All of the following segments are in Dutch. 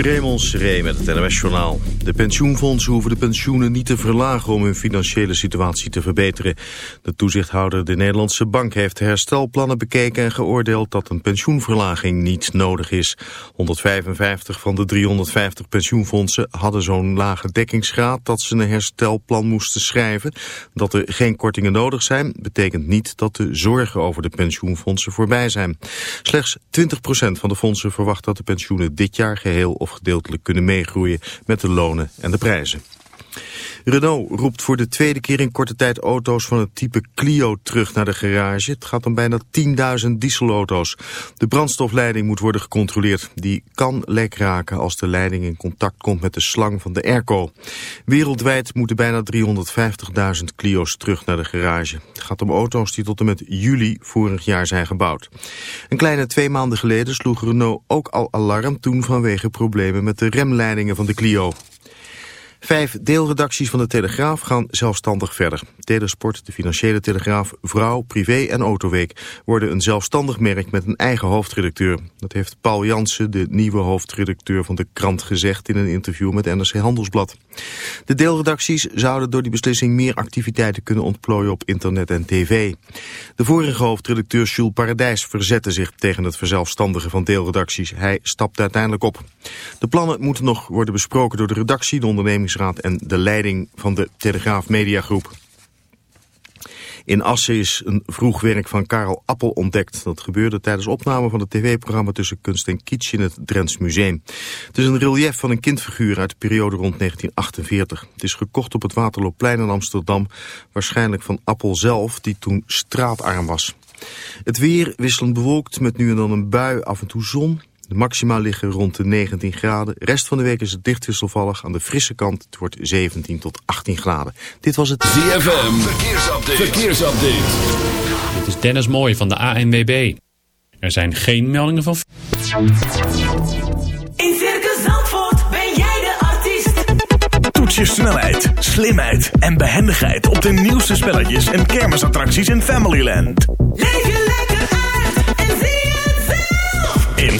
Raymond Seré met het NOS-journaal. De pensioenfondsen hoeven de pensioenen niet te verlagen om hun financiële situatie te verbeteren. De toezichthouder de Nederlandse Bank heeft herstelplannen bekeken en geoordeeld dat een pensioenverlaging niet nodig is. 155 van de 350 pensioenfondsen hadden zo'n lage dekkingsgraad dat ze een herstelplan moesten schrijven. Dat er geen kortingen nodig zijn betekent niet dat de zorgen over de pensioenfondsen voorbij zijn. Slechts 20% van de fondsen verwacht dat de pensioenen dit jaar geheel of gedeeltelijk kunnen meegroeien met de lonen en de prijzen. Renault roept voor de tweede keer in korte tijd auto's van het type Clio terug naar de garage. Het gaat om bijna 10.000 dieselauto's. De brandstofleiding moet worden gecontroleerd. Die kan lek raken als de leiding in contact komt met de slang van de airco. Wereldwijd moeten bijna 350.000 Clio's terug naar de garage. Het gaat om auto's die tot en met juli vorig jaar zijn gebouwd. Een kleine twee maanden geleden sloeg Renault ook al alarm toen vanwege problemen met de remleidingen van de Clio. Vijf deelredacties van de Telegraaf gaan zelfstandig verder. Telesport, de Financiële Telegraaf, Vrouw, Privé en Autoweek worden een zelfstandig merk met een eigen hoofdredacteur. Dat heeft Paul Jansen, de nieuwe hoofdredacteur van de krant, gezegd in een interview met NRC Handelsblad. De deelredacties zouden door die beslissing meer activiteiten kunnen ontplooien op internet en tv. De vorige hoofdredacteur Jules Paradijs verzette zich tegen het verzelfstandigen van deelredacties. Hij stapte uiteindelijk op. De plannen moeten nog worden besproken door de redactie, de onderneming en de leiding van de Telegraaf Mediagroep. In Assen is een vroeg werk van Karel Appel ontdekt. Dat gebeurde tijdens opname van het tv-programma Tussen Kunst en Kitsch in het Drents Museum. Het is een relief van een kindfiguur uit de periode rond 1948. Het is gekocht op het Waterloopplein in Amsterdam. Waarschijnlijk van Appel zelf, die toen straatarm was. Het weer wisselend bewolkt met nu en dan een bui, af en toe zon. De maxima liggen rond de 19 graden. De rest van de week is het dicht wisselvallig. Aan de frisse kant het wordt 17 tot 18 graden. Dit was het ZFM. Verkeersupdate. Verkeersupdate. Dit is Dennis Mooij van de ANWB. Er zijn geen meldingen van... In Circus Zandvoort ben jij de artiest. Toets je snelheid, slimheid en behendigheid op de nieuwste spelletjes en kermisattracties in Familyland. Leef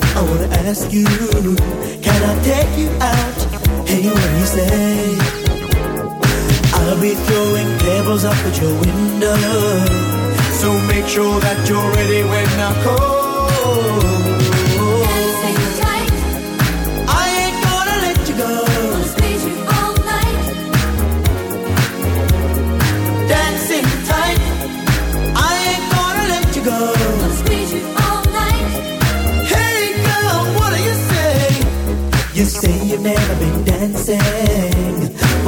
brave. I wanna ask you, can I take you out? Hey, what do you say? I'll be throwing pebbles up at your window. So make sure that you're ready when I call.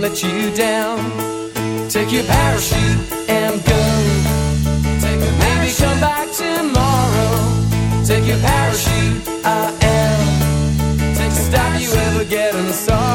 let you down. Take your parachute and go. Take a Maybe come back tomorrow. Take your parachute, I am. Stop you ever getting sorry.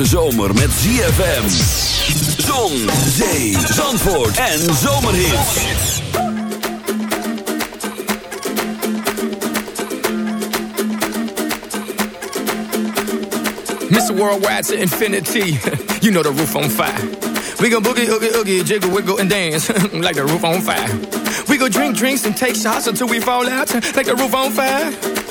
Hete zomer met ZFM. Zon, zee, zandvoort en zomerhits. Mr. Worldwide to infinity. you know the roof on fire. We gon' boogie, oogie, oogie, jiggle, wiggle, and dance like the roof on fire. We go drink drinks and take shots until we fall out like the roof on fire.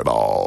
at all.